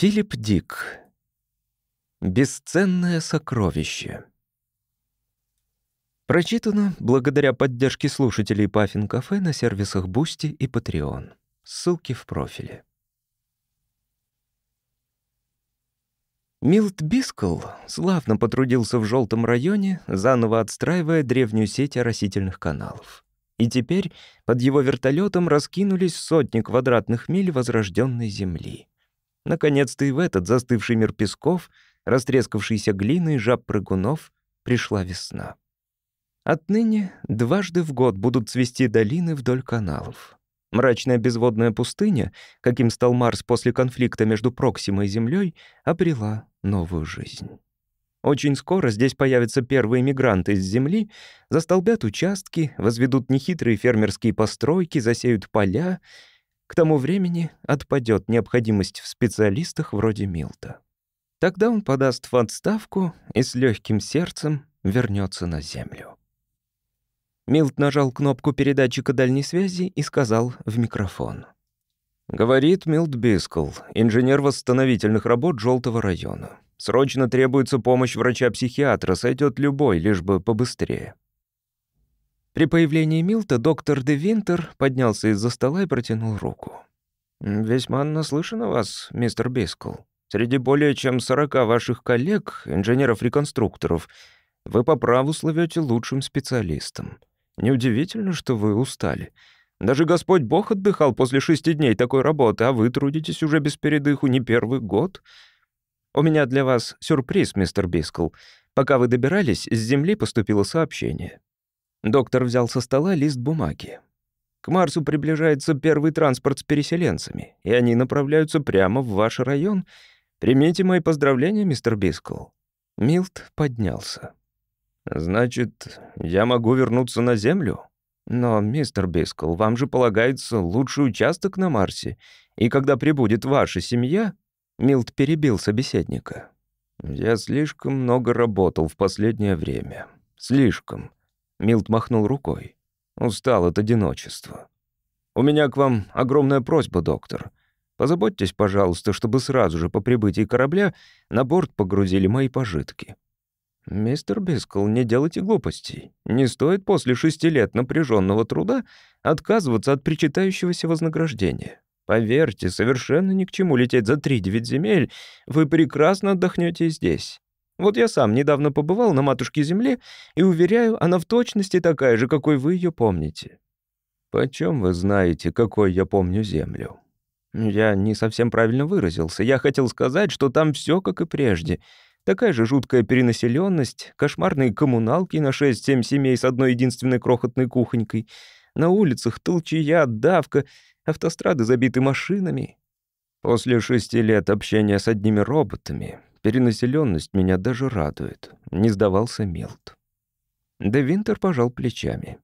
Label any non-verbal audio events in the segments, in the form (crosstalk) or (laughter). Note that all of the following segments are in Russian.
Филипп Дик. Бесценное сокровище. Прочитано благодаря поддержке слушателей Puffin Cafe на сервисах Boosty и Patreon. Ссылки в профиле. Милт Бискл славно потрудился в желтом районе, заново отстраивая древнюю сеть оросительных каналов. И теперь под его вертолетом раскинулись сотни квадратных миль возрожденной земли. Наконец-то и в этот застывший мир песков, растрескавшейся глины и жаб-прыгунов пришла весна. Отныне дважды в год будут цвести долины вдоль каналов. Мрачная безводная пустыня, каким стал Марс после конфликта между Проксимой и Землей, обрела новую жизнь. Очень скоро здесь появятся первые мигранты с Земли, застолбят участки, возведут нехитрые фермерские постройки, засеют поля — к тому времени отпадет необходимость в специалистах вроде Милта. Тогда он подаст в отставку и с легким сердцем вернется на Землю. Милт нажал кнопку передатчика дальней связи и сказал в микрофон. «Говорит Милт Бискл, инженер восстановительных работ Желтого района. Срочно требуется помощь врача-психиатра, сойдет любой, лишь бы побыстрее». При появлении Милта доктор Де Винтер поднялся из-за стола и протянул руку. «Весьма наслышан о вас, мистер Бискл. Среди более чем сорока ваших коллег, инженеров-реконструкторов, вы по праву слывете лучшим специалистом. Неудивительно, что вы устали. Даже Господь Бог отдыхал после шести дней такой работы, а вы трудитесь уже без передыху не первый год. У меня для вас сюрприз, мистер Бискл. Пока вы добирались, с земли поступило сообщение. Доктор взял со стола лист бумаги. К Марсу приближается первый транспорт с переселенцами, и они направляются прямо в ваш район. Примите мои поздравления, мистер Бискл. Милт поднялся. «Значит, я могу вернуться на Землю? Но, мистер Бискл, вам же полагается лучший участок на Марсе, и когда прибудет ваша семья...» Милт перебил собеседника. «Я слишком много работал в последнее время. Слишком. Милт махнул рукой. «Устал от одиночества. У меня к вам огромная просьба, доктор. Позаботьтесь, пожалуйста, чтобы сразу же по прибытии корабля на борт погрузили мои пожитки». «Мистер Бискл, не делайте глупостей. Не стоит после шести лет напряженного труда отказываться от причитающегося вознаграждения. Поверьте, совершенно ни к чему лететь за три девять земель. Вы прекрасно отдохнете здесь. Вот я сам недавно побывал на матушке Земле и, уверяю, она в точности такая же, какой вы ее помните». «Почем вы знаете, какой я помню Землю?» «Я не совсем правильно выразился. Я хотел сказать, что там все как и прежде. Такая же жуткая перенаселенность, кошмарные коммуналки на 6-7 семей с одной единственной крохотной кухонькой. На улицах толчая, давка, автострады забиты машинами. После шести лет общения с одними роботами Перенаселенность меня даже радует. Не сдавался Милт. Де Винтер пожал плечами.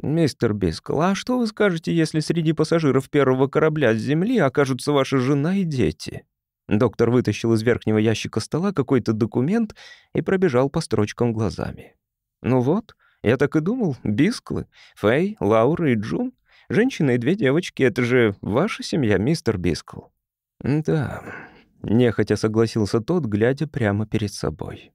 «Мистер Бискл, а что вы скажете, если среди пассажиров первого корабля с Земли окажутся ваша жена и дети?» Доктор вытащил из верхнего ящика стола какой-то документ и пробежал по строчкам глазами. «Ну вот, я так и думал, Бисклы, Фэй, Лаура и Джун, женщина и две девочки — это же ваша семья, мистер Бискл?» «Да, Нехотя согласился тот, глядя прямо перед собой.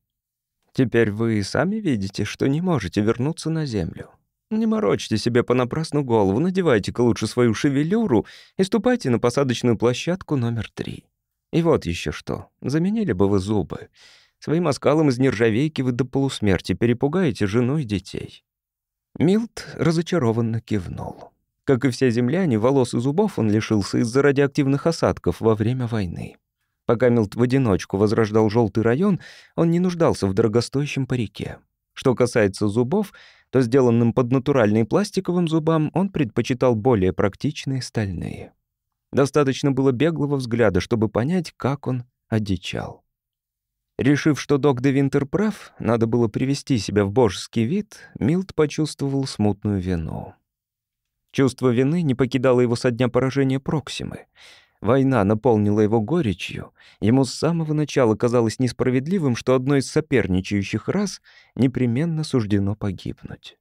«Теперь вы и сами видите, что не можете вернуться на Землю. Не морочьте себе понапрасну голову, надевайте-ка лучше свою шевелюру и ступайте на посадочную площадку номер три. И вот еще что, заменили бы вы зубы. Своим оскалом из нержавейки вы до полусмерти перепугаете жену и детей». Милт разочарованно кивнул. Как и все земляне, волос и зубов он лишился из-за радиоактивных осадков во время войны. Пока Милт в одиночку возрождал желтый район, он не нуждался в дорогостоящем парике. Что касается зубов, то сделанным под натуральные пластиковым зубам он предпочитал более практичные стальные. Достаточно было беглого взгляда, чтобы понять, как он одичал. Решив, что док де Винтер прав, надо было привести себя в божеский вид, Милт почувствовал смутную вину. Чувство вины не покидало его со дня поражения Проксимы — Война наполнила его горечью. Ему с самого начала казалось несправедливым, что одной из соперничающих рас непременно суждено погибнуть.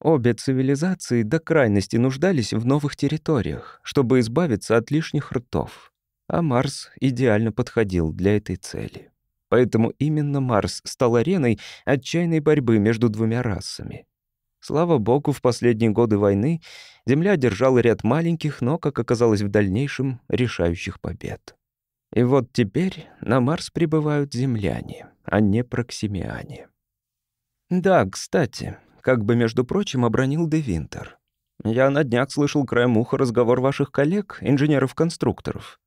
Обе цивилизации до крайности нуждались в новых территориях, чтобы избавиться от лишних ртов. А Марс идеально подходил для этой цели. Поэтому именно Марс стал ареной отчаянной борьбы между двумя расами. Слава богу, в последние годы войны Земля одержала ряд маленьких, но, как оказалось в дальнейшем, решающих побед. И вот теперь на Марс прибывают земляне, а не проксимиане. Да, кстати, как бы, между прочим, обронил Де Винтер. Я на днях слышал краем уха разговор ваших коллег, инженеров-конструкторов.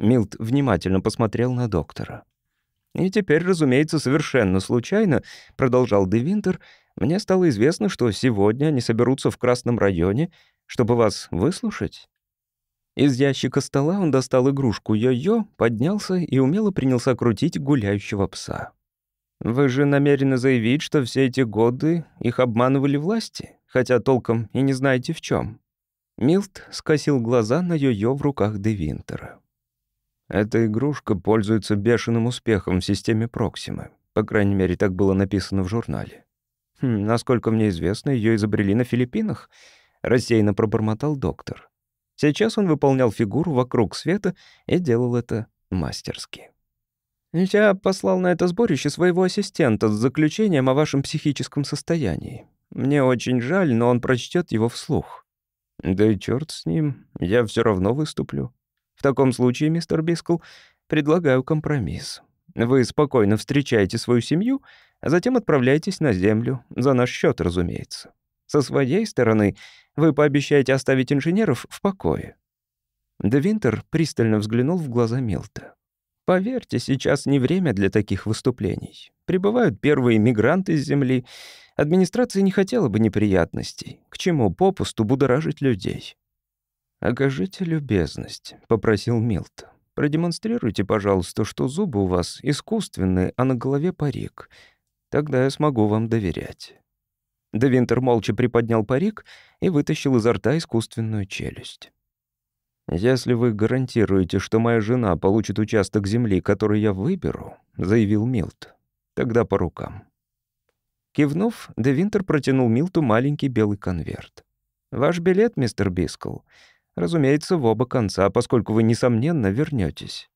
Милт внимательно посмотрел на доктора. И теперь, разумеется, совершенно случайно, продолжал Де Винтер, мне стало известно, что сегодня они соберутся в Красном районе, чтобы вас выслушать. Из ящика стола он достал игрушку йо-йо, поднялся и умело принялся крутить гуляющего пса. «Вы же намерены заявить, что все эти годы их обманывали власти, хотя толком и не знаете в чем. Милт скосил глаза на йо-йо в руках Де Винтера. Эта игрушка пользуется бешеным успехом в системе Проксимы. По крайней мере, так было написано в журнале. Хм, насколько мне известно, ее изобрели на Филиппинах, рассеянно пробормотал доктор. Сейчас он выполнял фигуру вокруг света и делал это мастерски. Я послал на это сборище своего ассистента с заключением о вашем психическом состоянии. Мне очень жаль, но он прочтет его вслух. Да и черт с ним, я все равно выступлю. В таком случае, мистер Бискл, предлагаю компромисс. Вы спокойно встречаете свою семью, а затем отправляйтесь на землю, за наш счет, разумеется. Со своей стороны, вы пообещаете оставить инженеров в покое. Де Винтер пристально взглянул в глаза Милта. Поверьте, сейчас не время для таких выступлений. Прибывают первые мигранты с Земли. Администрация не хотела бы неприятностей. К чему попусту будоражить людей? «Окажите любезность», — попросил Милт. «Продемонстрируйте, пожалуйста, что зубы у вас искусственные, а на голове парик. Тогда я смогу вам доверять». Де Винтер молча приподнял парик и вытащил изо рта искусственную челюсть. «Если вы гарантируете, что моя жена получит участок земли, который я выберу», — заявил Милт, — «тогда по рукам». Кивнув, Де Винтер протянул Милту маленький белый конверт. «Ваш билет, мистер Бискл, разумеется, в оба конца, поскольку вы, несомненно, вернетесь.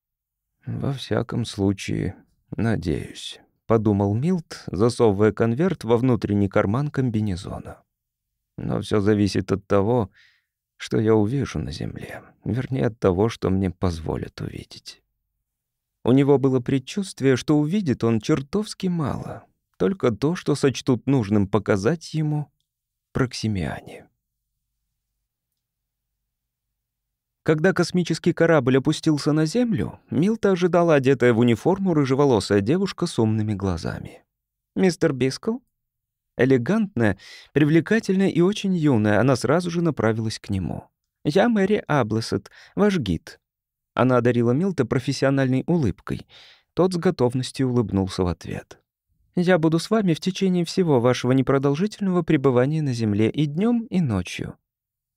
«Во всяком случае, надеюсь», — подумал Милт, засовывая конверт во внутренний карман комбинезона. «Но все зависит от того, что я увижу на земле, вернее от того, что мне позволят увидеть. У него было предчувствие, что увидит он чертовски мало, только то, что сочтут нужным показать ему проксимиане. Когда космический корабль опустился на Землю, Милта ожидала одетая в униформу рыжеволосая девушка с умными глазами. «Мистер Бискл?» Элегантная, привлекательная и очень юная, она сразу же направилась к нему. «Я Мэри Аблесет, ваш гид». Она одарила Милта профессиональной улыбкой. Тот с готовностью улыбнулся в ответ. «Я буду с вами в течение всего вашего непродолжительного пребывания на Земле и днем, и ночью».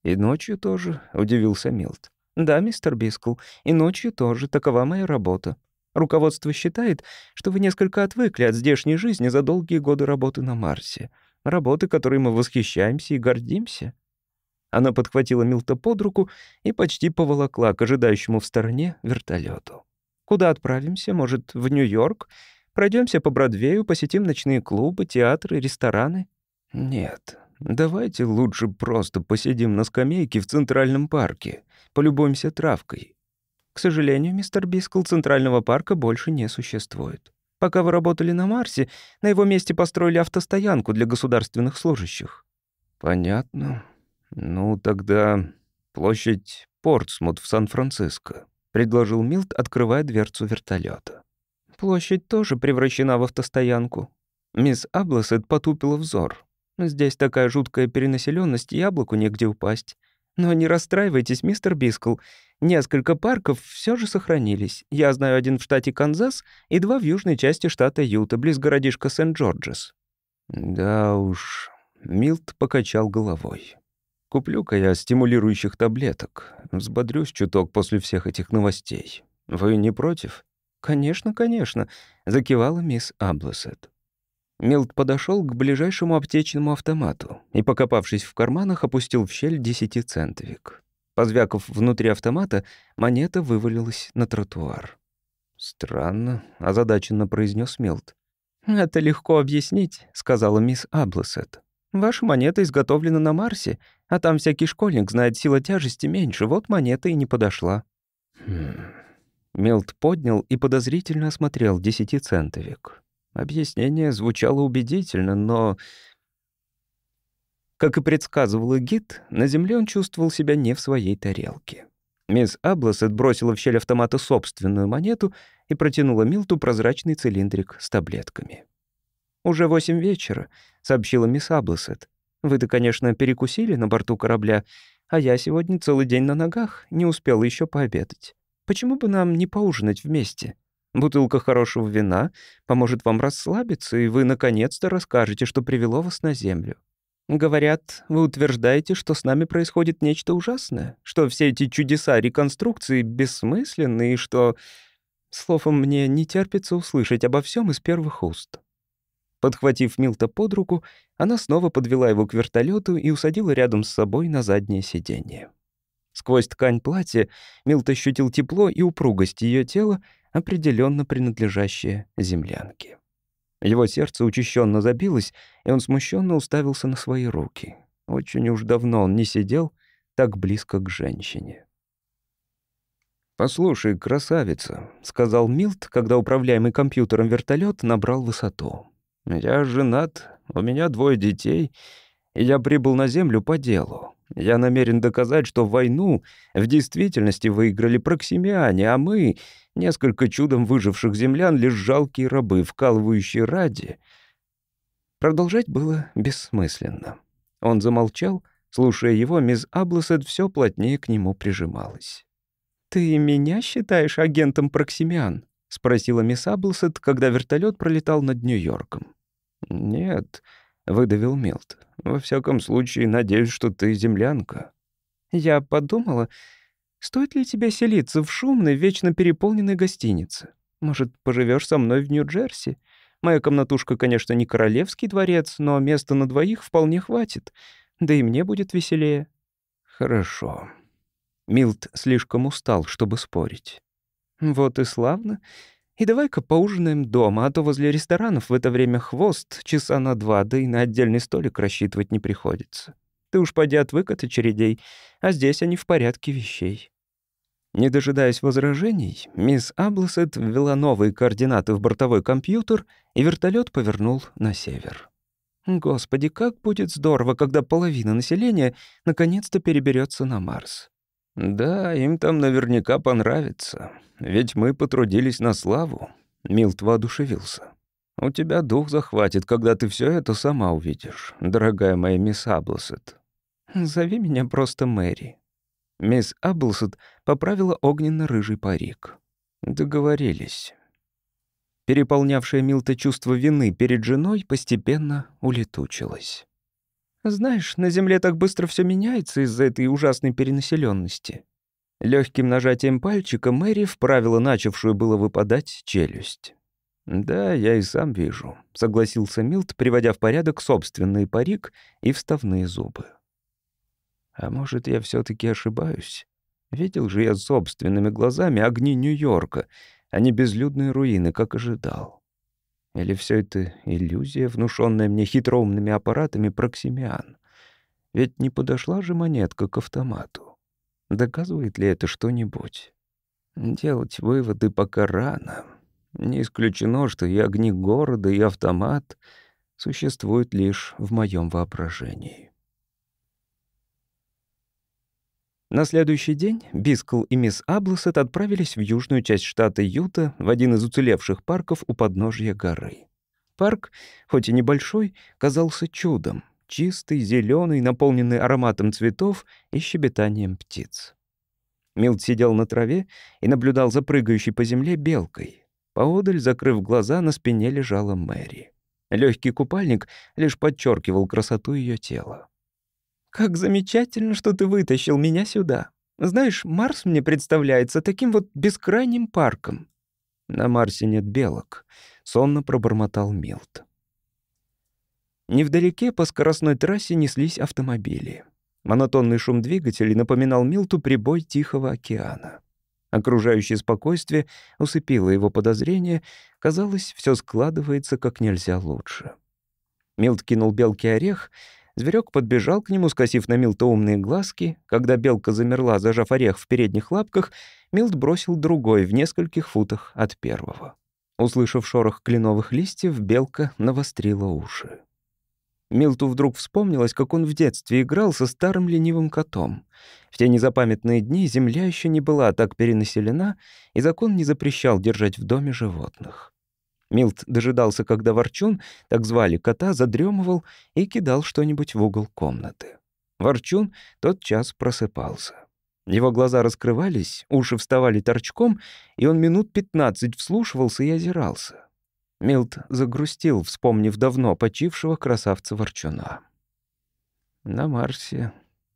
«И ночью тоже?» — удивился Милт. «Да, мистер Бискл, и ночью тоже. Такова моя работа. Руководство считает, что вы несколько отвыкли от здешней жизни за долгие годы работы на Марсе. Работы, которой мы восхищаемся и гордимся». Она подхватила Милта под руку и почти поволокла к ожидающему в стороне вертолету. «Куда отправимся? Может, в Нью-Йорк? Пройдемся по Бродвею, посетим ночные клубы, театры, рестораны?» «Нет, давайте лучше просто посидим на скамейке в Центральном парке, полюбуемся травкой. К сожалению, мистер Бискл, Центрального парка больше не существует. Пока вы работали на Марсе, на его месте построили автостоянку для государственных служащих. Понятно. Ну, тогда площадь Портсмут в Сан-Франциско, предложил Милт, открывая дверцу вертолета. Площадь тоже превращена в автостоянку. Мисс Абласет потупила взор. Здесь такая жуткая перенаселенность, яблоку негде упасть. Но не расстраивайтесь, мистер Бискл. Несколько парков все же сохранились. Я знаю один в штате Канзас и два в южной части штата Юта, близ городишка Сент-Джорджес». «Да уж...» — Милт покачал головой. «Куплю-ка я стимулирующих таблеток. Взбодрюсь чуток после всех этих новостей. Вы не против?» «Конечно, конечно», — закивала мисс Аблесет. Милт подошел к ближайшему аптечному автомату и, покопавшись в карманах, опустил в щель десятицентовик. Позвяков внутри автомата, монета вывалилась на тротуар. «Странно», — озадаченно произнес Милт. «Это легко объяснить», — сказала мисс Аблесет. «Ваша монета изготовлена на Марсе, а там всякий школьник знает, сила тяжести меньше, вот монета и не подошла». Хм. Милт поднял и подозрительно осмотрел десятицентовик. Объяснение звучало убедительно, но... Как и предсказывал гид, на земле он чувствовал себя не в своей тарелке. Мисс Абласет бросила в щель автомата собственную монету и протянула Милту прозрачный цилиндрик с таблетками. «Уже восемь вечера», — сообщила мисс Абласет. «Вы-то, конечно, перекусили на борту корабля, а я сегодня целый день на ногах, не успела еще пообедать. Почему бы нам не поужинать вместе? Бутылка хорошего вина поможет вам расслабиться, и вы наконец-то расскажете, что привело вас на Землю. Говорят, вы утверждаете, что с нами происходит нечто ужасное, что все эти чудеса реконструкции бессмысленны, и что... Словом, мне не терпится услышать обо всем из первых уст. Подхватив Милта под руку, она снова подвела его к вертолету и усадила рядом с собой на заднее сиденье. Сквозь ткань платья Милт ощутил тепло и упругость ее тела, определенно принадлежащее землянке. Его сердце учащенно забилось, и он смущенно уставился на свои руки. Очень уж давно он не сидел так близко к женщине. «Послушай, красавица», — сказал Милт, когда управляемый компьютером вертолет набрал высоту. «Я женат, у меня двое детей, и я прибыл на Землю по делу. Я намерен доказать, что войну в действительности выиграли проксимиане, а мы, несколько чудом выживших землян, лишь жалкие рабы, вкалывающие ради. Продолжать было бессмысленно. Он замолчал, слушая его, мисс Абласет все плотнее к нему прижималась. «Ты меня считаешь агентом проксимиан?» — спросила мисс Абласет, когда вертолет пролетал над Нью-Йорком. «Нет», — выдавил Милт. «Во всяком случае, надеюсь, что ты землянка». Я подумала, стоит ли тебе селиться в шумной, вечно переполненной гостинице? Может, поживешь со мной в Нью-Джерси? Моя комнатушка, конечно, не королевский дворец, но места на двоих вполне хватит. Да и мне будет веселее». «Хорошо». Милт слишком устал, чтобы спорить. «Вот и славно. И давай-ка поужинаем дома, а то возле ресторанов в это время хвост часа на два, да и на отдельный столик рассчитывать не приходится. Ты уж поди отвык от очередей, а здесь они в порядке вещей». Не дожидаясь возражений, мисс Аблсет ввела новые координаты в бортовой компьютер, и вертолет повернул на север. Господи, как будет здорово, когда половина населения наконец-то переберется на Марс. Да, им там наверняка понравится. Ведь мы потрудились на славу. Милт воодушевился. У тебя дух захватит, когда ты все это сама увидишь, дорогая моя мисс Аблсет. Зови меня просто Мэри. Мисс Аблсет поправила огненно-рыжий парик. Договорились. Переполнявшее Милта чувство вины перед женой постепенно улетучилось. Знаешь, на Земле так быстро все меняется из-за этой ужасной перенаселенности. Легким нажатием пальчика Мэри вправила начавшую было выпадать челюсть. «Да, я и сам вижу», — согласился Милт, приводя в порядок собственный парик и вставные зубы. «А может, я все таки ошибаюсь? Видел же я собственными глазами огни Нью-Йорка, а не безлюдные руины, как ожидал. Или все это иллюзия, внушенная мне хитроумными аппаратами проксимиан? Ведь не подошла же монетка к автомату. Доказывает ли это что-нибудь? Делать выводы пока рано. Не исключено, что и огни города, и автомат существуют лишь в моем воображении. На следующий день Бискл и мисс Аблсет отправились в южную часть штата Юта, в один из уцелевших парков у подножья горы. Парк, хоть и небольшой, казался чудом. Чистый, зеленый, наполненный ароматом цветов и щебетанием птиц. Милт сидел на траве и наблюдал за прыгающей по земле белкой. Поодаль, закрыв глаза, на спине лежала Мэри. Легкий купальник лишь подчеркивал красоту ее тела. «Как замечательно, что ты вытащил меня сюда. Знаешь, Марс мне представляется таким вот бескрайним парком». «На Марсе нет белок», — сонно пробормотал Милт. Невдалеке по скоростной трассе неслись автомобили. Монотонный шум двигателей напоминал Милту прибой Тихого океана. Окружающее спокойствие усыпило его подозрение. Казалось, все складывается как нельзя лучше. Милт кинул белке орех. Зверек подбежал к нему, скосив на Милта умные глазки. Когда белка замерла, зажав орех в передних лапках, Милт бросил другой в нескольких футах от первого. Услышав шорох кленовых листьев, белка навострила уши. Милту вдруг вспомнилось, как он в детстве играл со старым ленивым котом. В те незапамятные дни земля еще не была так перенаселена, и закон не запрещал держать в доме животных. Милт дожидался, когда Ворчун, так звали кота, задремывал и кидал что-нибудь в угол комнаты. Ворчун тот час просыпался. Его глаза раскрывались, уши вставали торчком, и он минут пятнадцать вслушивался и озирался. Милт загрустил, вспомнив давно почившего красавца Ворчуна. На Марсе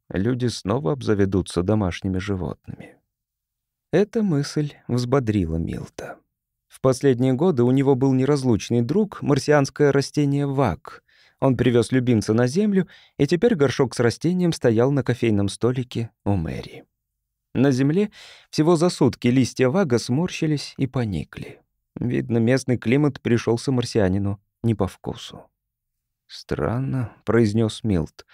люди снова обзаведутся домашними животными. Эта мысль взбодрила Милта. В последние годы у него был неразлучный друг, марсианское растение вак. Он привез любимца на Землю, и теперь горшок с растением стоял на кофейном столике у Мэри. На Земле всего за сутки листья вага сморщились и поникли. Видно, местный климат пришелся марсианину не по вкусу. «Странно», — произнес Милт.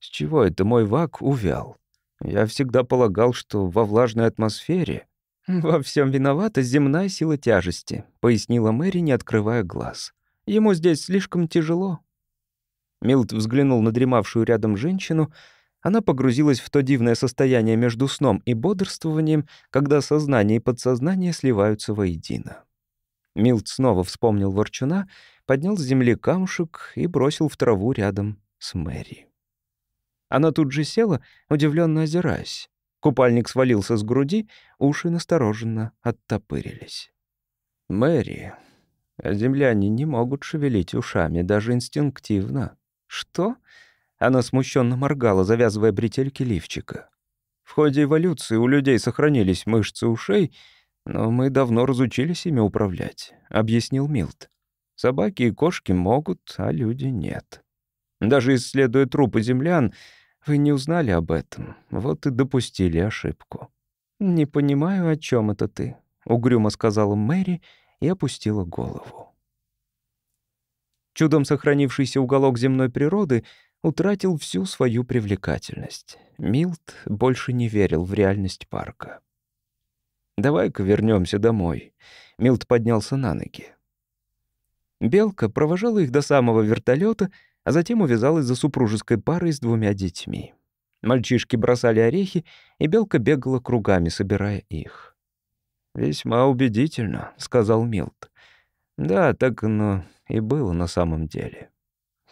«С чего это мой вак увял? Я всегда полагал, что во влажной атмосфере...» (laughs) «Во всем виновата земная сила тяжести», — пояснила Мэри, не открывая глаз. «Ему здесь слишком тяжело». Милт взглянул на дремавшую рядом женщину. Она погрузилась в то дивное состояние между сном и бодрствованием, когда сознание и подсознание сливаются воедино. Милт снова вспомнил ворчуна, поднял с земли камушек и бросил в траву рядом с Мэри. Она тут же села, удивленно озираясь. Купальник свалился с груди, уши настороженно оттопырились. «Мэри, земляне не могут шевелить ушами, даже инстинктивно». «Что?» Она смущенно моргала, завязывая бретельки лифчика. «В ходе эволюции у людей сохранились мышцы ушей, «Но мы давно разучились ими управлять», — объяснил Милт. «Собаки и кошки могут, а люди нет. Даже исследуя трупы землян, вы не узнали об этом, вот и допустили ошибку». «Не понимаю, о чем это ты», — угрюмо сказала Мэри и опустила голову. Чудом сохранившийся уголок земной природы утратил всю свою привлекательность. Милт больше не верил в реальность парка. «Давай-ка вернемся домой». Милт поднялся на ноги. Белка провожала их до самого вертолета, а затем увязалась за супружеской парой с двумя детьми. Мальчишки бросали орехи, и Белка бегала кругами, собирая их. «Весьма убедительно», — сказал Милт. «Да, так оно и было на самом деле.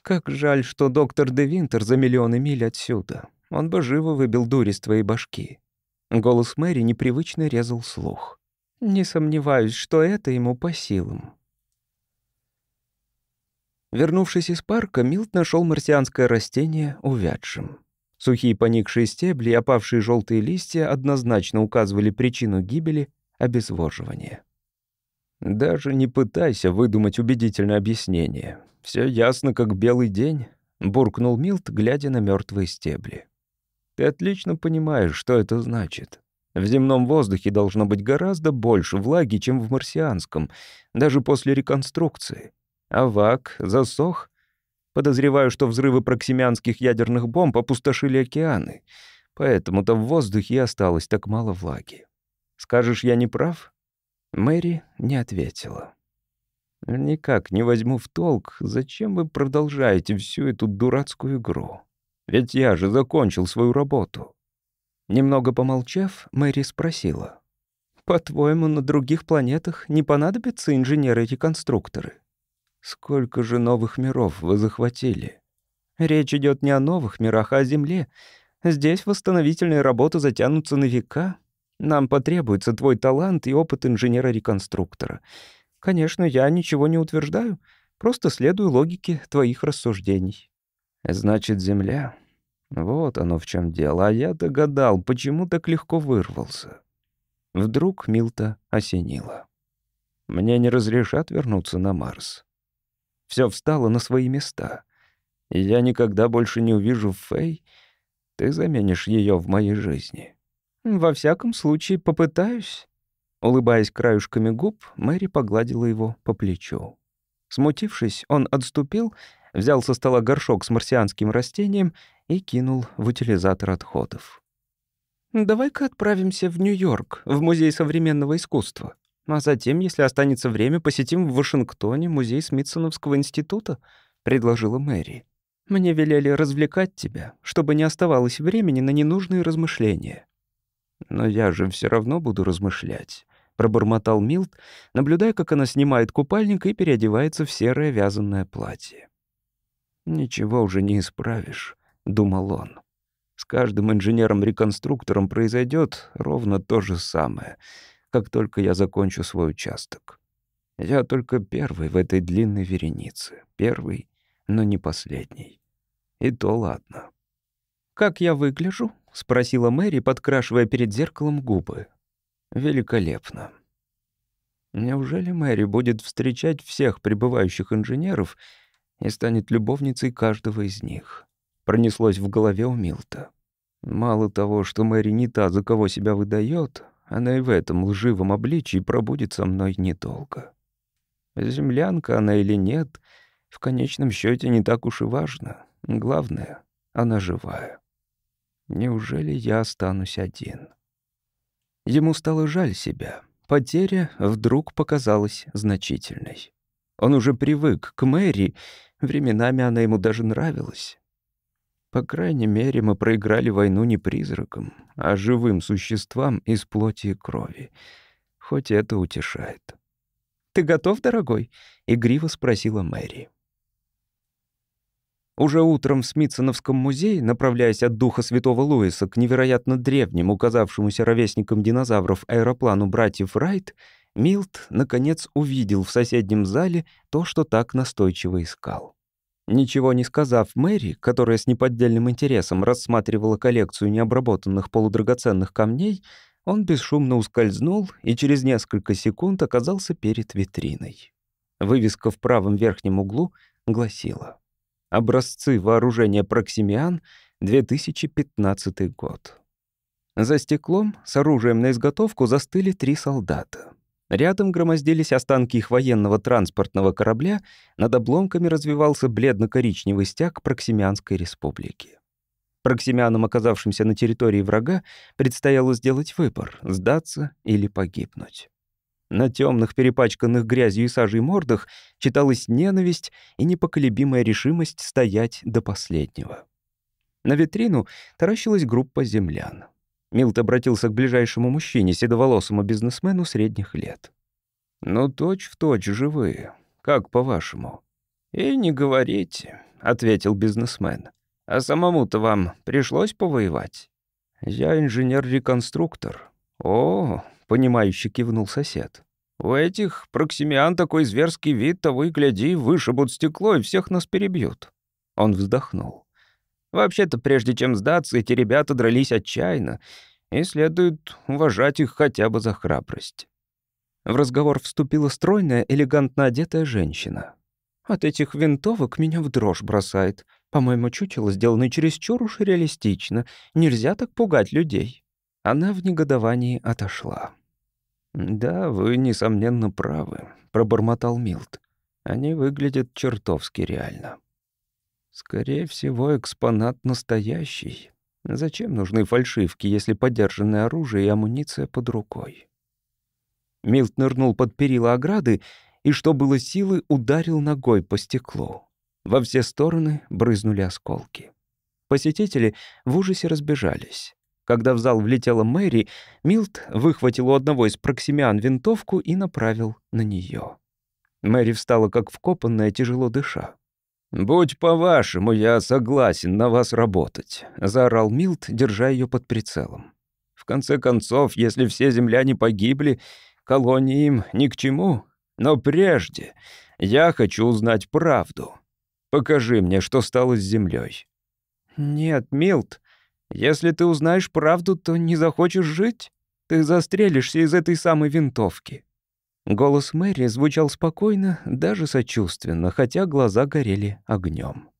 Как жаль, что доктор Де Винтер за миллионы миль отсюда. Он бы живо выбил дурь из твоей башки. Голос Мэри непривычно резал слух. «Не сомневаюсь, что это ему по силам». Вернувшись из парка, Милт нашел марсианское растение увядшим. Сухие поникшие стебли и опавшие желтые листья однозначно указывали причину гибели — обезвоживания. «Даже не пытайся выдумать убедительное объяснение. Все ясно, как белый день», — буркнул Милт, глядя на мертвые стебли. Ты отлично понимаешь, что это значит. В земном воздухе должно быть гораздо больше влаги, чем в марсианском, даже после реконструкции. А ВАК засох. Подозреваю, что взрывы проксимианских ядерных бомб опустошили океаны. Поэтому-то в воздухе осталось так мало влаги. Скажешь, я не прав?» Мэри не ответила. «Никак не возьму в толк, зачем вы продолжаете всю эту дурацкую игру?» Ведь я же закончил свою работу». Немного помолчав, Мэри спросила. «По-твоему, на других планетах не понадобятся инженеры-реконструкторы? Сколько же новых миров вы захватили? Речь идет не о новых мирах, а о Земле. Здесь восстановительные работы затянутся на века. Нам потребуется твой талант и опыт инженера-реконструктора. Конечно, я ничего не утверждаю, просто следую логике твоих рассуждений». Значит, земля. Вот оно в чем дело. А я догадал, почему так легко вырвался. Вдруг Милта осенила. Мне не разрешат вернуться на Марс. Все встало на свои места. Я никогда больше не увижу Фэй. Ты заменишь ее в моей жизни. Во всяком случае, попытаюсь. Улыбаясь краюшками губ, Мэри погладила его по плечу. Смутившись, он отступил, взял со стола горшок с марсианским растением и кинул в утилизатор отходов. «Давай-ка отправимся в Нью-Йорк, в Музей современного искусства. А затем, если останется время, посетим в Вашингтоне музей Смитсоновского института», — предложила Мэри. «Мне велели развлекать тебя, чтобы не оставалось времени на ненужные размышления». «Но я же все равно буду размышлять», — пробормотал Милт, наблюдая, как она снимает купальник и переодевается в серое вязаное платье. «Ничего уже не исправишь», — думал он. «С каждым инженером-реконструктором произойдет ровно то же самое, как только я закончу свой участок. Я только первый в этой длинной веренице. Первый, но не последний. И то ладно». «Как я выгляжу?» — спросила Мэри, подкрашивая перед зеркалом губы. «Великолепно». Неужели Мэри будет встречать всех прибывающих инженеров и станет любовницей каждого из них? Пронеслось в голове у Милта. Мало того, что Мэри не та, за кого себя выдает, она и в этом лживом обличии пробудет со мной недолго. Землянка она или нет, в конечном счете не так уж и важно. Главное, она живая. Неужели я останусь один? Ему стало жаль себя. Потеря вдруг показалась значительной. Он уже привык к Мэри, временами она ему даже нравилась. По крайней мере, мы проиграли войну не призракам, а живым существам из плоти и крови. Хоть это утешает. «Ты готов, дорогой?» — игриво спросила Мэри. Уже утром в Смитсоновском музее, направляясь от духа святого Луиса к невероятно древнему, казавшемуся ровесником динозавров аэроплану братьев Райт, Милт, наконец, увидел в соседнем зале то, что так настойчиво искал. Ничего не сказав Мэри, которая с неподдельным интересом рассматривала коллекцию необработанных полудрагоценных камней, он бесшумно ускользнул и через несколько секунд оказался перед витриной. Вывеска в правом верхнем углу гласила Образцы вооружения «Проксимиан», 2015 год. За стеклом с оружием на изготовку застыли три солдата. Рядом громоздились останки их военного транспортного корабля, над обломками развивался бледно-коричневый стяг Проксимианской республики. Проксимианам, оказавшимся на территории врага, предстояло сделать выбор — сдаться или погибнуть. На темных, перепачканных грязью и сажей мордах читалась ненависть и непоколебимая решимость стоять до последнего. На витрину таращилась группа землян. Милт обратился к ближайшему мужчине, седоволосому бизнесмену средних лет. «Ну, точь-в-точь живые. Как по-вашему?» «И не говорите», — ответил бизнесмен. «А самому-то вам пришлось повоевать?» «Я инженер-реконструктор». «О, — понимающе кивнул сосед. «У этих проксимиан такой зверский вид, того и гляди, вышибут стекло и всех нас перебьют». Он вздохнул. «Вообще-то, прежде чем сдаться, эти ребята дрались отчаянно, и следует уважать их хотя бы за храбрость». В разговор вступила стройная, элегантно одетая женщина. «От этих винтовок меня в дрожь бросает. По-моему, чучело сделано чересчур уж реалистично. Нельзя так пугать людей». Она в негодовании отошла. «Да, вы, несомненно, правы», — пробормотал Милт. «Они выглядят чертовски реально». «Скорее всего, экспонат настоящий. Зачем нужны фальшивки, если подержанное оружие и амуниция под рукой?» Милт нырнул под перила ограды и, что было силы, ударил ногой по стеклу. Во все стороны брызнули осколки. Посетители в ужасе разбежались. Когда в зал влетела Мэри, Милт выхватил у одного из проксимиан винтовку и направил на нее. Мэри встала как вкопанная, тяжело дыша. «Будь по-вашему, я согласен на вас работать», — заорал Милт, держа ее под прицелом. «В конце концов, если все земляне погибли, колонии им ни к чему. Но прежде я хочу узнать правду. Покажи мне, что стало с землей. «Нет, Милт», если ты узнаешь правду, то не захочешь жить. Ты застрелишься из этой самой винтовки». Голос Мэри звучал спокойно, даже сочувственно, хотя глаза горели огнем.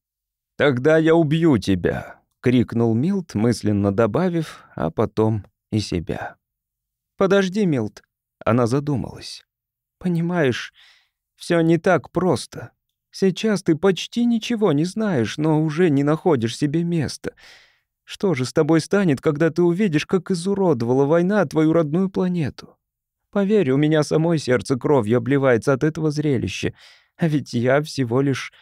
«Тогда я убью тебя. — крикнул Милт, мысленно добавив, а потом и себя. «Подожди, Милт». Она задумалась. «Понимаешь, все не так просто. Сейчас ты почти ничего не знаешь, но уже не находишь себе места. Что же с тобой станет, когда ты увидишь, как изуродовала война твою родную планету? Поверь, у меня самой сердце кровью обливается от этого зрелища. А ведь я всего лишь...»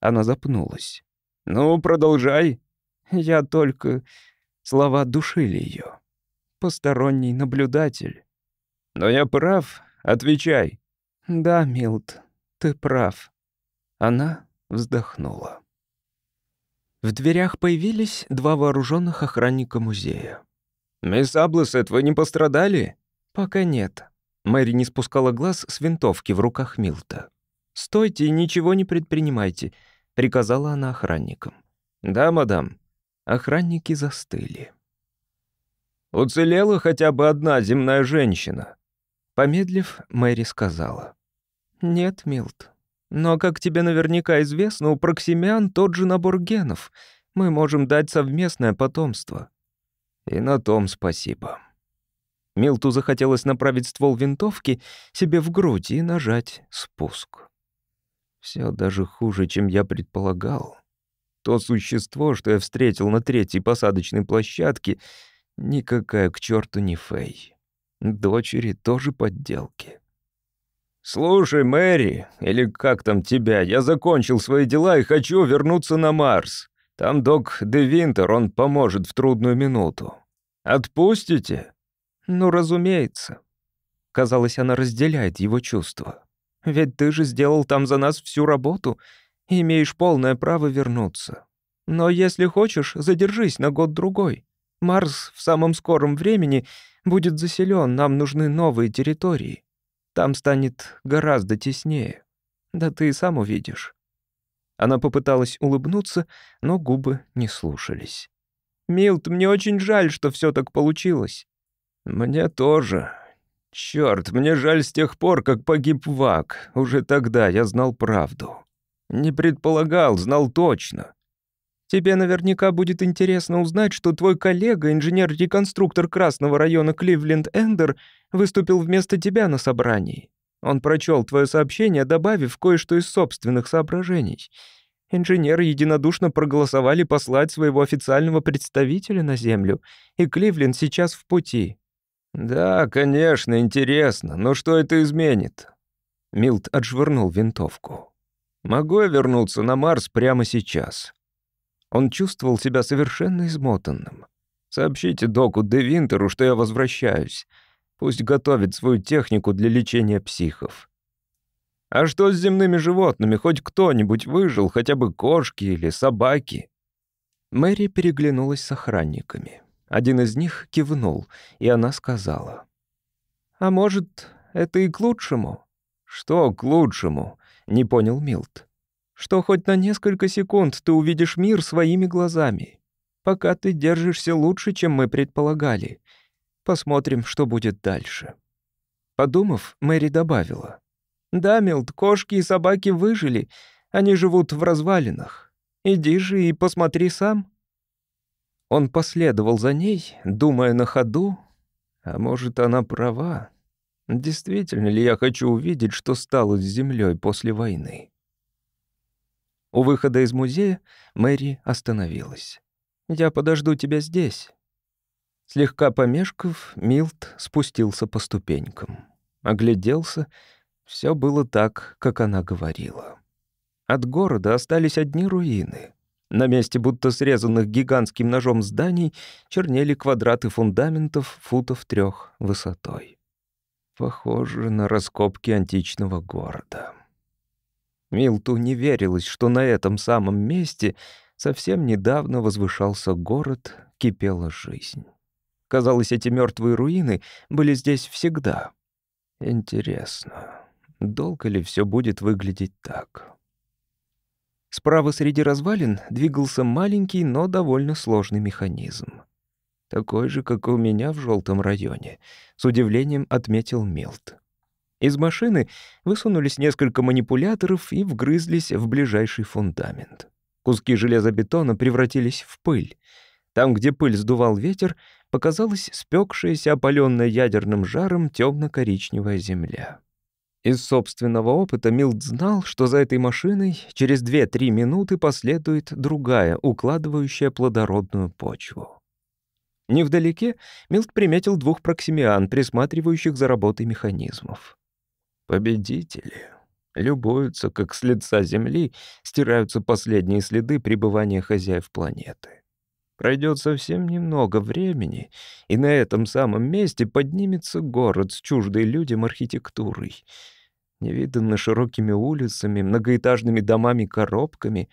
Она запнулась. «Ну, продолжай». Я только... Слова душили ее. Посторонний наблюдатель. «Но я прав. Отвечай». «Да, Милт, ты прав». Она вздохнула. В дверях появились два вооруженных охранника музея. «Мисс Аблесет, вы не пострадали?» «Пока нет». Мэри не спускала глаз с винтовки в руках Милта. «Стойте и ничего не предпринимайте», — приказала она охранникам. «Да, мадам». Охранники застыли. «Уцелела хотя бы одна земная женщина?» Помедлив, Мэри сказала. «Нет, Милт. Но, как тебе наверняка известно, у проксимян тот же набор генов. Мы можем дать совместное потомство». «И на том спасибо». Милту захотелось направить ствол винтовки себе в грудь и нажать спуск. Все даже хуже, чем я предполагал. То существо, что я встретил на третьей посадочной площадке, никакая к черту не Фей. Дочери тоже подделки. «Слушай, Мэри, или как там тебя, я закончил свои дела и хочу вернуться на Марс. Там док Де Винтер, он поможет в трудную минуту. Отпустите?» «Ну, разумеется». Казалось, она разделяет его чувства. Ведь ты же сделал там за нас всю работу имеешь полное право вернуться. Но если хочешь, задержись на год-другой. Марс в самом скором времени будет заселен, нам нужны новые территории. Там станет гораздо теснее. Да ты и сам увидишь». Она попыталась улыбнуться, но губы не слушались. «Милт, мне очень жаль, что все так получилось». «Мне тоже», Черт, мне жаль с тех пор, как погиб Вак. Уже тогда я знал правду. Не предполагал, знал точно. Тебе наверняка будет интересно узнать, что твой коллега, инженер-реконструктор Красного района Кливленд Эндер, выступил вместо тебя на собрании. Он прочел твое сообщение, добавив кое-что из собственных соображений. Инженеры единодушно проголосовали послать своего официального представителя на Землю, и Кливленд сейчас в пути. «Да, конечно, интересно, но что это изменит?» Милт отшвырнул винтовку. «Могу я вернуться на Марс прямо сейчас?» Он чувствовал себя совершенно измотанным. «Сообщите доку Де Винтеру, что я возвращаюсь. Пусть готовит свою технику для лечения психов». «А что с земными животными? Хоть кто-нибудь выжил, хотя бы кошки или собаки?» Мэри переглянулась с охранниками. Один из них кивнул, и она сказала. «А может, это и к лучшему?» «Что к лучшему?» — не понял Милт. «Что хоть на несколько секунд ты увидишь мир своими глазами. Пока ты держишься лучше, чем мы предполагали. Посмотрим, что будет дальше». Подумав, Мэри добавила. «Да, Милт, кошки и собаки выжили. Они живут в развалинах. Иди же и посмотри сам». Он последовал за ней, думая на ходу, а может, она права. Действительно ли я хочу увидеть, что стало с землей после войны? У выхода из музея Мэри остановилась. «Я подожду тебя здесь». Слегка помешков, Милт спустился по ступенькам. Огляделся. Все было так, как она говорила. От города остались одни руины. На месте будто срезанных гигантским ножом зданий чернели квадраты фундаментов футов трех высотой. Похоже на раскопки античного города. Милту не верилось, что на этом самом месте совсем недавно возвышался город, кипела жизнь. Казалось, эти мертвые руины были здесь всегда. Интересно, долго ли все будет выглядеть так? Справа среди развалин двигался маленький, но довольно сложный механизм. Такой же, как и у меня в желтом районе, с удивлением отметил Милт. Из машины высунулись несколько манипуляторов и вгрызлись в ближайший фундамент. Куски железобетона превратились в пыль. Там, где пыль сдувал ветер, показалась спекшаяся, опаленная ядерным жаром, темно-коричневая земля. Из собственного опыта Милд знал, что за этой машиной через 2-3 минуты последует другая, укладывающая плодородную почву. Невдалеке Милд приметил двух проксимиан, присматривающих за работой механизмов. Победители любуются, как с лица Земли стираются последние следы пребывания хозяев планеты. Пройдет совсем немного времени, и на этом самом месте поднимется город с чуждой людям архитектурой. Невиданно широкими улицами, многоэтажными домами-коробками,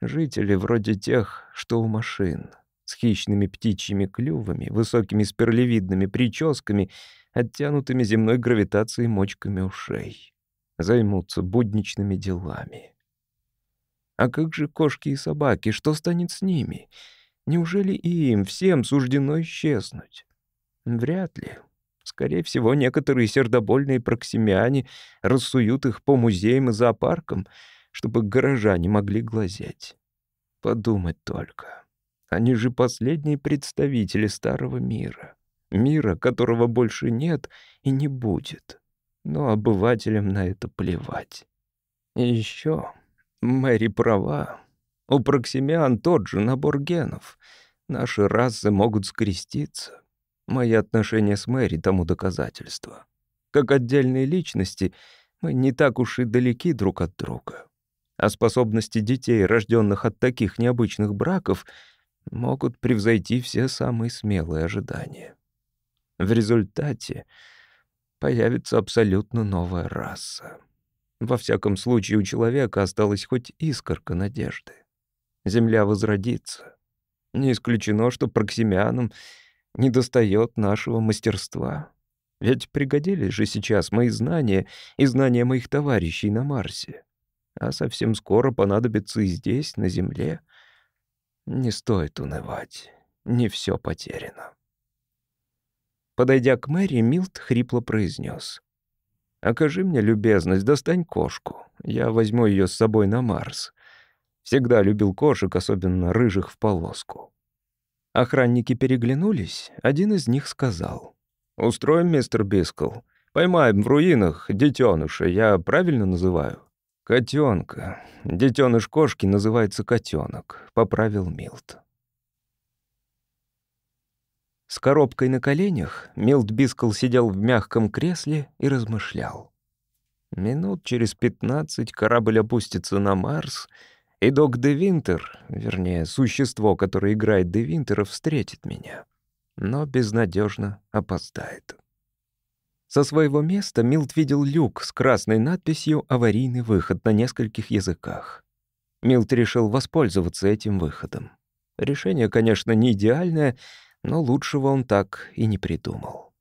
жители вроде тех, что у машин, с хищными птичьими клювами, высокими сперлевидными прическами, оттянутыми земной гравитацией мочками ушей. Займутся будничными делами. А как же кошки и собаки? Что станет с ними? — Неужели и им всем суждено исчезнуть? Вряд ли. Скорее всего, некоторые сердобольные проксимиане рассуют их по музеям и зоопаркам, чтобы горожане могли глазеть. Подумать только. Они же последние представители старого мира. Мира, которого больше нет и не будет. Но обывателям на это плевать. И еще Мэри права. У проксимиан тот же набор генов. Наши расы могут скреститься. Мои отношения с Мэри тому доказательство. Как отдельные личности, мы не так уж и далеки друг от друга. А способности детей, рожденных от таких необычных браков, могут превзойти все самые смелые ожидания. В результате появится абсолютно новая раса. Во всяком случае, у человека осталась хоть искорка надежды. Земля возродится. Не исключено, что проксимянам недостает нашего мастерства. Ведь пригодились же сейчас мои знания и знания моих товарищей на Марсе. А совсем скоро понадобится и здесь, на Земле. Не стоит унывать. Не все потеряно. Подойдя к Мэри, Милт хрипло произнес: «Окажи мне любезность, достань кошку. Я возьму ее с собой на Марс. Всегда любил кошек, особенно рыжих в полоску. Охранники переглянулись, один из них сказал. «Устроим, мистер Бискл. Поймаем в руинах детеныша, я правильно называю?» «Котенка. Детеныш кошки называется котенок», — поправил Милт. С коробкой на коленях Милт Бискл сидел в мягком кресле и размышлял. Минут через пятнадцать корабль опустится на Марс — и док Де Винтер, вернее, существо, которое играет Де Винтера, встретит меня, но безнадежно опоздает. Со своего места Милт видел люк с красной надписью «Аварийный выход» на нескольких языках. Милт решил воспользоваться этим выходом. Решение, конечно, не идеальное, но лучшего он так и не придумал.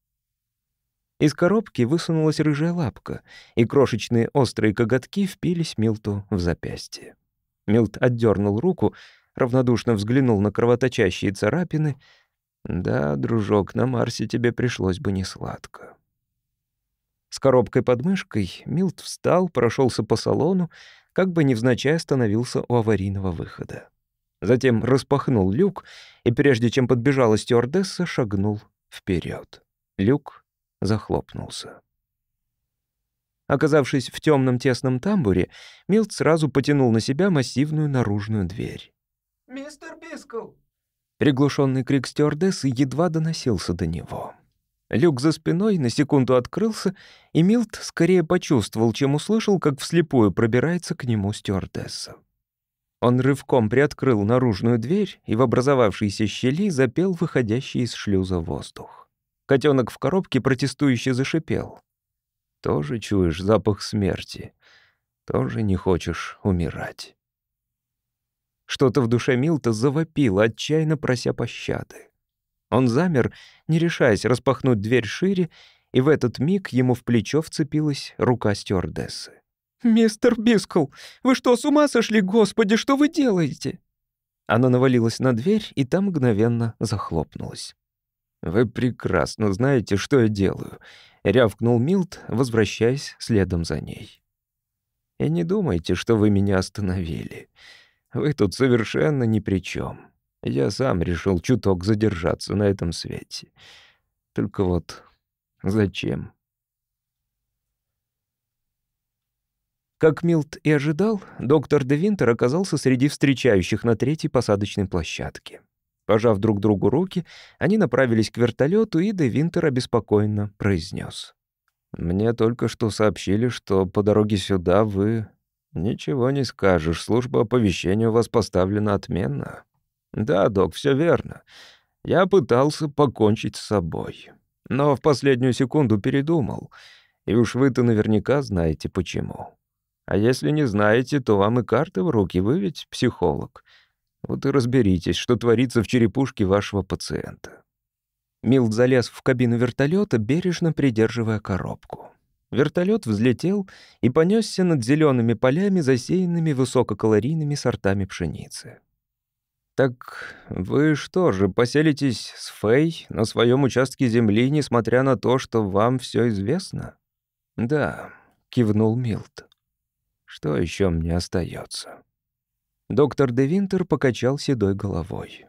Из коробки высунулась рыжая лапка, и крошечные острые коготки впились Милту в запястье. Милт отдернул руку, равнодушно взглянул на кровоточащие царапины. «Да, дружок, на Марсе тебе пришлось бы несладко». С коробкой под мышкой Милт встал, прошелся по салону, как бы невзначай остановился у аварийного выхода. Затем распахнул люк и, прежде чем подбежала стюардесса, шагнул вперед. Люк захлопнулся. Оказавшись в темном тесном тамбуре, Милт сразу потянул на себя массивную наружную дверь. «Мистер Бискл!» Приглушенный крик стюардессы едва доносился до него. Люк за спиной на секунду открылся, и Милт скорее почувствовал, чем услышал, как вслепую пробирается к нему стюардесса. Он рывком приоткрыл наружную дверь и в образовавшейся щели запел выходящий из шлюза воздух. Котенок в коробке протестующе зашипел. Тоже чуешь запах смерти. Тоже не хочешь умирать. Что-то в душе Милта завопило, отчаянно прося пощады. Он замер, не решаясь распахнуть дверь шире, и в этот миг ему в плечо вцепилась рука стюардессы. «Мистер Бискл, вы что, с ума сошли? Господи, что вы делаете?» Она навалилась на дверь, и там мгновенно захлопнулась. «Вы прекрасно знаете, что я делаю рявкнул Милт, возвращаясь следом за ней. «И не думайте, что вы меня остановили. Вы тут совершенно ни при чем. Я сам решил чуток задержаться на этом свете. Только вот зачем? Как Милт и ожидал, доктор Де Винтер оказался среди встречающих на третьей посадочной площадке. Пожав друг другу руки, они направились к вертолету, и Де Винтер обеспокоенно произнес: «Мне только что сообщили, что по дороге сюда вы «Ничего не скажешь, служба оповещения у вас поставлена отменно». «Да, док, все верно. Я пытался покончить с собой. Но в последнюю секунду передумал. И уж вы-то наверняка знаете, почему. А если не знаете, то вам и карты в руки, вы ведь психолог. Вот и разберитесь, что творится в черепушке вашего пациента». Милд залез в кабину вертолета, бережно придерживая коробку. Вертолет взлетел и понесся над зелеными полями, засеянными высококалорийными сортами пшеницы. «Так вы что же, поселитесь с Фэй на своем участке земли, несмотря на то, что вам все известно?» «Да», — кивнул Милт. «Что еще мне остается? Доктор Де Винтер покачал седой головой.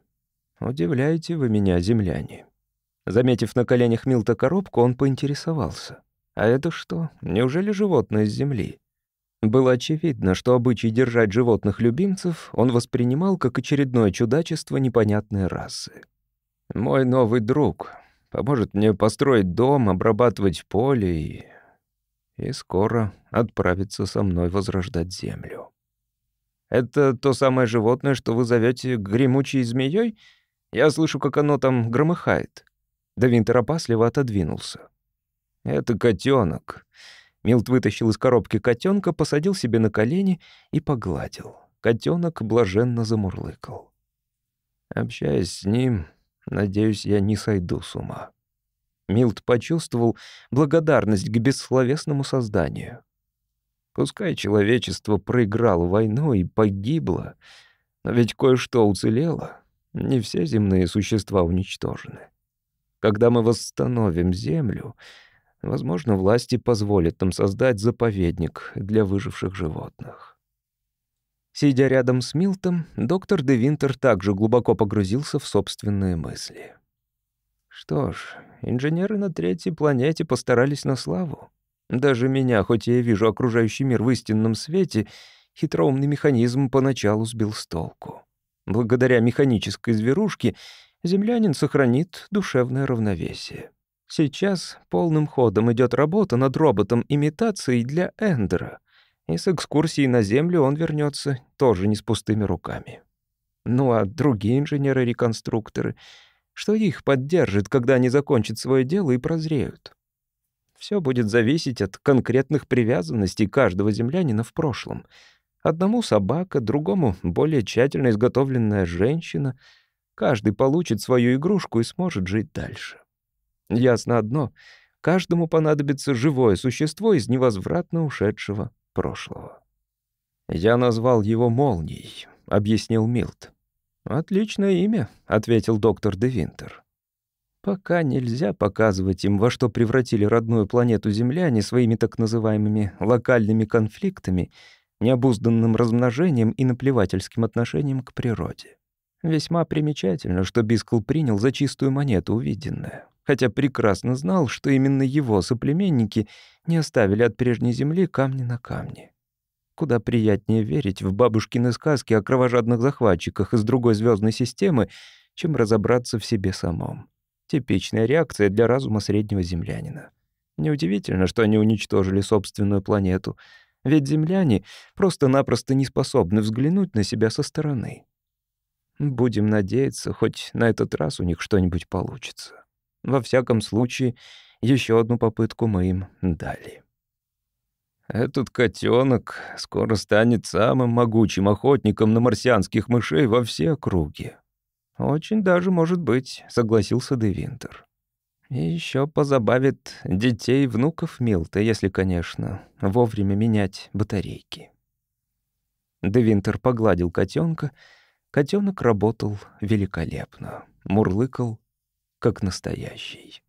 «Удивляете вы меня, земляне». Заметив на коленях Милта коробку, он поинтересовался. А это что? Неужели животное с земли? Было очевидно, что обычай держать животных-любимцев он воспринимал как очередное чудачество непонятной расы. «Мой новый друг поможет мне построить дом, обрабатывать поле и... и скоро отправиться со мной возрождать землю». «Это то самое животное, что вы зовете гремучей змеей? Я слышу, как оно там громыхает». Давинтер опасливо отодвинулся. «Это котенок. Милт вытащил из коробки котенка, посадил себе на колени и погладил. Котенок блаженно замурлыкал. Общаясь с ним, надеюсь, я не сойду с ума. Милт почувствовал благодарность к бессловесному созданию. Пускай человечество проиграло войну и погибло, но ведь кое-что уцелело. Не все земные существа уничтожены. Когда мы восстановим Землю, Возможно, власти позволят нам создать заповедник для выживших животных. Сидя рядом с Милтом, доктор Де Винтер также глубоко погрузился в собственные мысли. Что ж, инженеры на третьей планете постарались на славу. Даже меня, хоть я и вижу окружающий мир в истинном свете, хитроумный механизм поначалу сбил с толку. Благодаря механической зверушке землянин сохранит душевное равновесие. Сейчас полным ходом идет работа над роботом имитацией для Эндера, и с экскурсией на Землю он вернется тоже не с пустыми руками. Ну а другие инженеры-реконструкторы, что их поддержит, когда они закончат свое дело и прозреют? Все будет зависеть от конкретных привязанностей каждого землянина в прошлом. Одному собака, другому более тщательно изготовленная женщина. Каждый получит свою игрушку и сможет жить дальше. Ясно одно — каждому понадобится живое существо из невозвратно ушедшего прошлого. «Я назвал его Молнией», — объяснил Милт. «Отличное имя», — ответил доктор Де Винтер. «Пока нельзя показывать им, во что превратили родную планету земляне своими так называемыми локальными конфликтами, необузданным размножением и наплевательским отношением к природе. Весьма примечательно, что Бискл принял за чистую монету увиденное хотя прекрасно знал, что именно его соплеменники не оставили от прежней земли камни на камне. Куда приятнее верить в бабушкины сказки о кровожадных захватчиках из другой звездной системы, чем разобраться в себе самом. Типичная реакция для разума среднего землянина. Неудивительно, что они уничтожили собственную планету, ведь земляне просто-напросто не способны взглянуть на себя со стороны. Будем надеяться, хоть на этот раз у них что-нибудь получится. Во всяком случае, еще одну попытку мы им дали. Этот котенок скоро станет самым могучим охотником на марсианских мышей во все округи. Очень даже может быть, согласился Девинтер. И еще позабавит детей и внуков Милта, если, конечно, вовремя менять батарейки. Девинтер погладил котенка. Котенок работал великолепно, мурлыкал как настоящий.